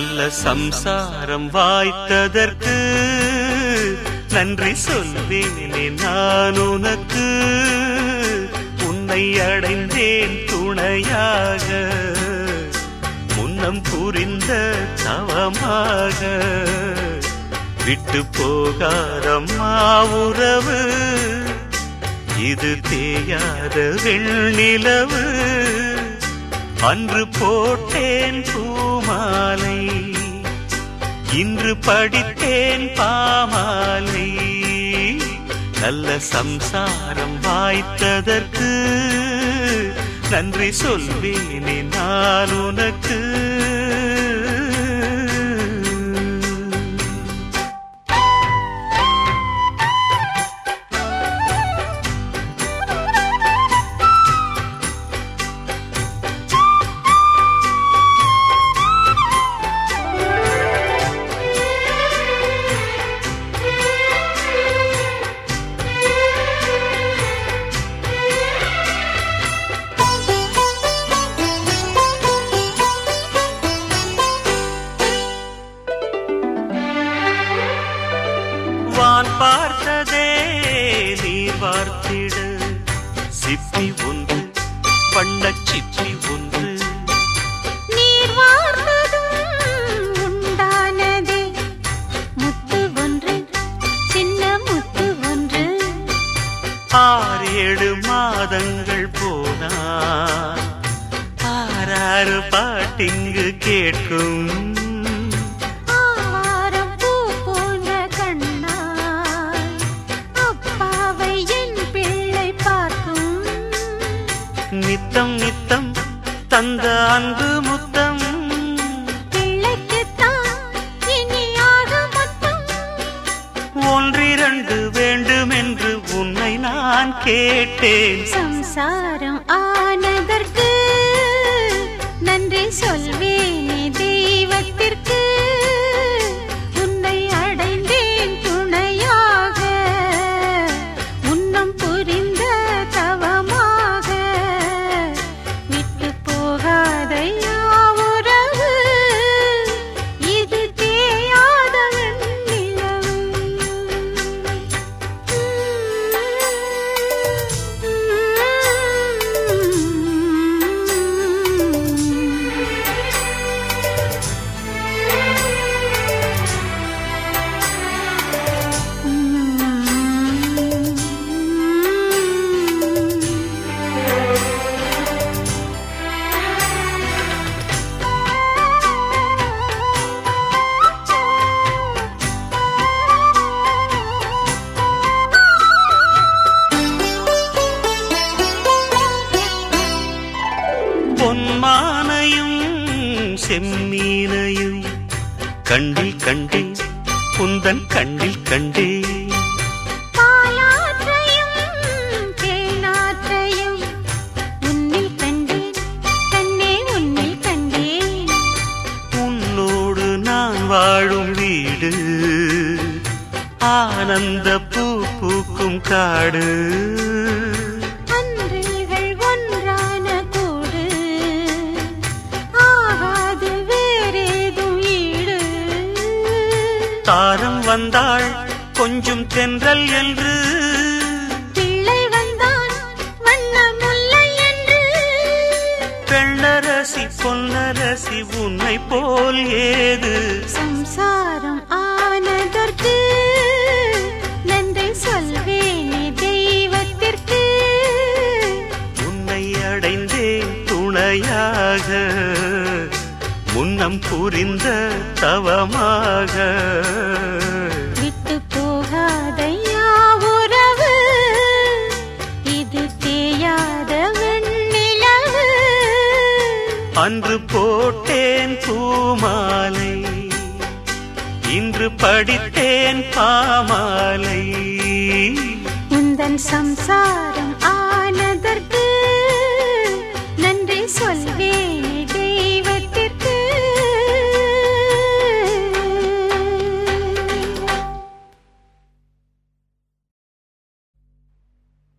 நல்ல சம்சாரம் வாய்த்ததற்கு நன்றி சொல்வேனே நான் உனக்கு. உன்னை அடைந்தேன் துணையாக. முன்னம் புரிந்த தவமாக. விட்டு போகாதம்மா உறவு. இது தேயாத வெண்ணிலவு. அன்று போட்டேன் மாலை இன்று படித்தேன் பாமாலை. நல்ல சம்சாரம் வாய்த்ததற்கு நன்றி சொல்வேனே நான் உனக்கு. மாதங்கள் போனா? ஆறாறு பாட்டிங்கு கேட்கும். நித்தம் நித்தம் தந்த அன்பு கேட்டேன். சம்சாரம் ஆ செம்மீனையும் கண்டில் கண்டே குந்தன் உன்னில் கண்டேன் கண்டேன் வாழும் வீடு ஆனந்த பூ பூக்கும் காடு. தாரம் வந்தாள் கொஞ்சம் தென்றல் என்று. பிள்ளை வந்தான் வண்ண முல்லை என்று. பெண்ணரசி பொன்னரசி உன்னை போல் ஏது? சம்சாரம் முன்னம் புரிந்த தவமாக. விட்டு போகாதையா உறவு? இது தேயாத வெண்ணிலவு. அன்று போட்டேன் பூமாலை இன்று படித்தேன் பாமாலை. உந்தன் சம்சாரம்